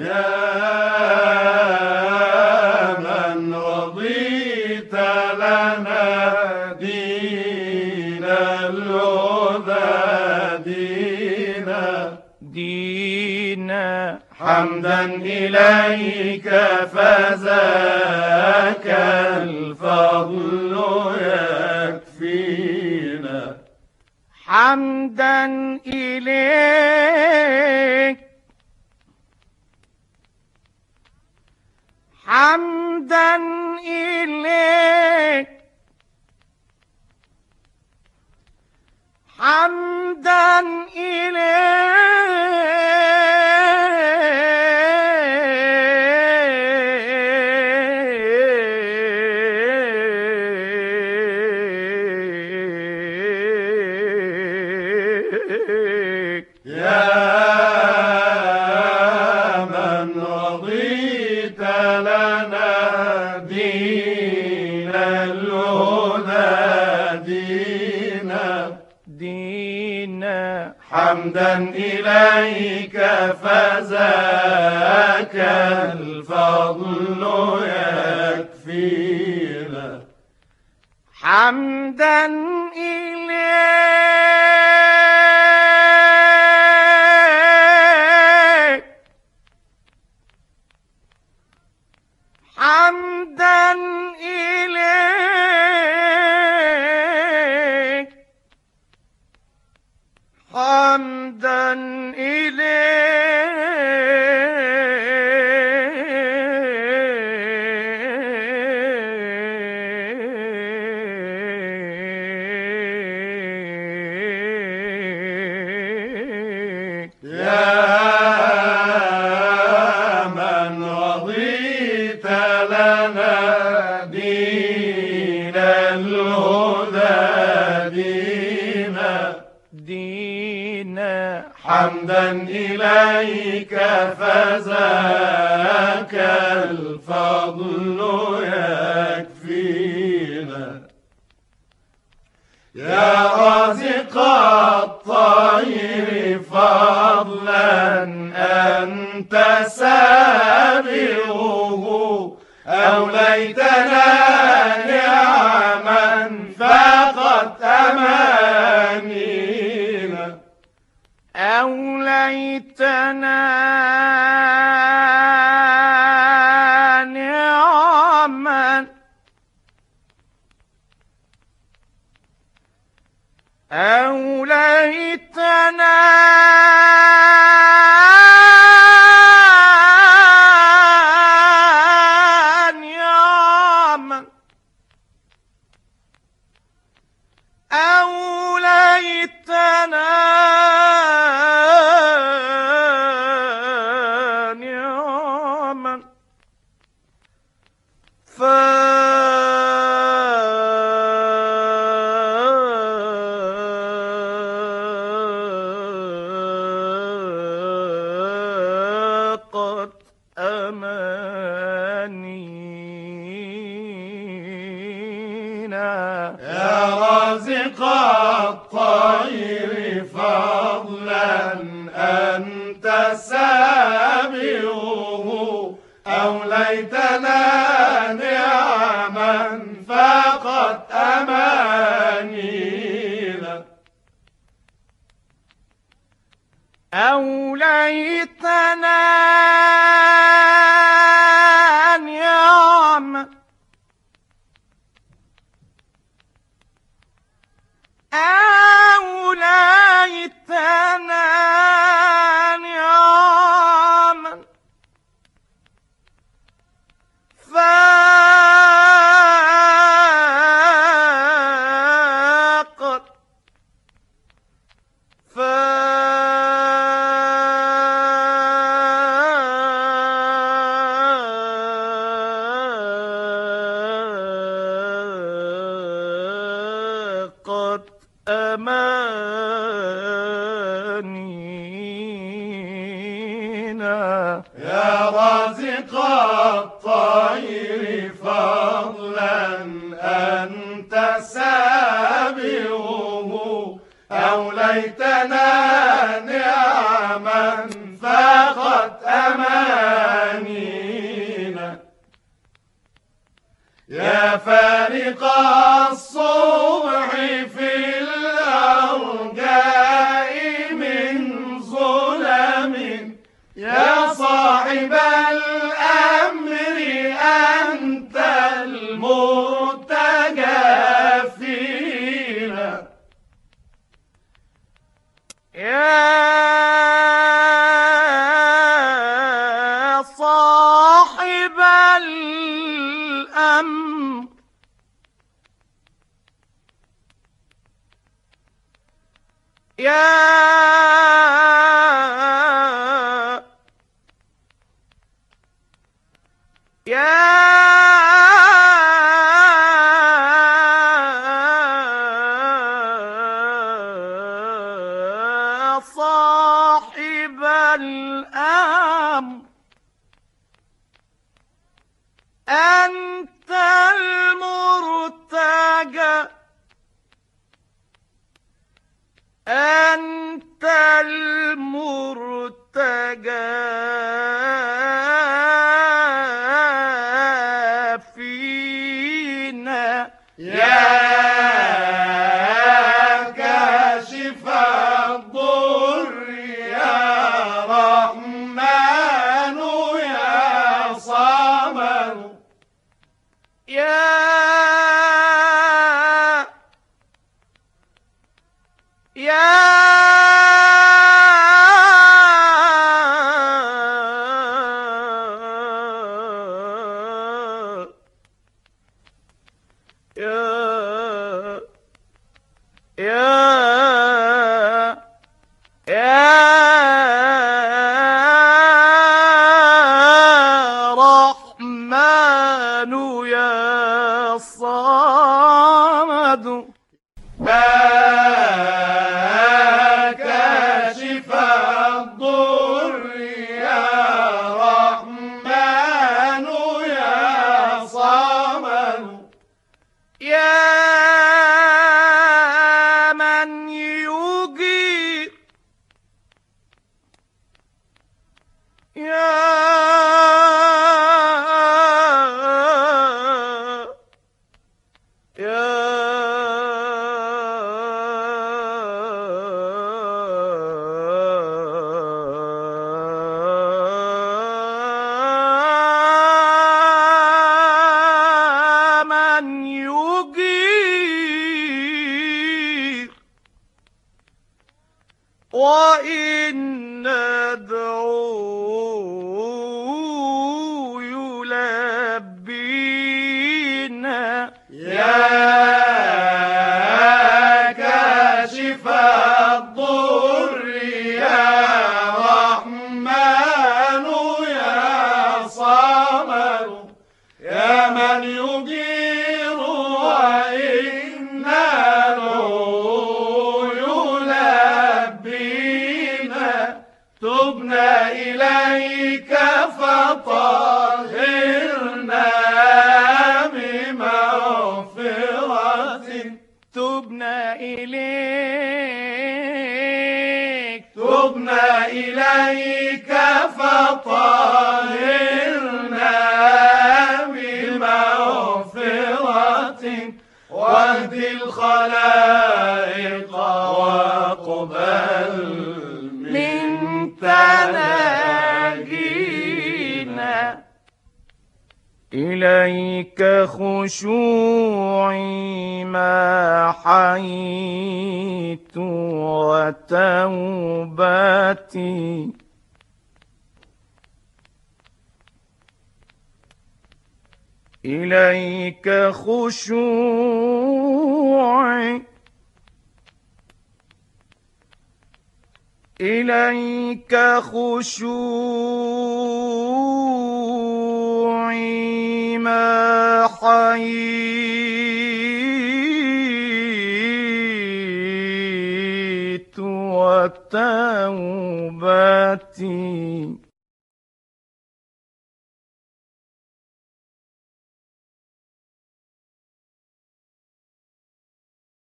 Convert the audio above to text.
يا من رضيت لنا دين الهدى دينا دينا حمدا إليك فذاك الفضل يكفينا. حمدا إليك حمدا إليك. حمدا إليك. يا حمدا إليك فذاك الفضل يكفينا. حمدا دينا حمدا إليك فذاك الفضل يكفينا. يا رازق الطير فضلا أنت سابغه أوليتنا أنت سابغه أوليتنا نعما فقد أمانينا أوليتنا أمانينا يا رازق الطير فضلا أنت سابغه. أو ليتنا نعما فقد أمانينا. يا فارقا الأمر يا يا وإن ندعو يلبينا. يا كاشف الضر يا رحمن يا صمد يا من يجير تبنا إليك فطهرنا بمغفرة واهد الخلائق واقبل من تناجينا إليك خشوعي ما حييت وتوبتي. إليك خشوعي. إليك خشوعي. حييت وتوبتي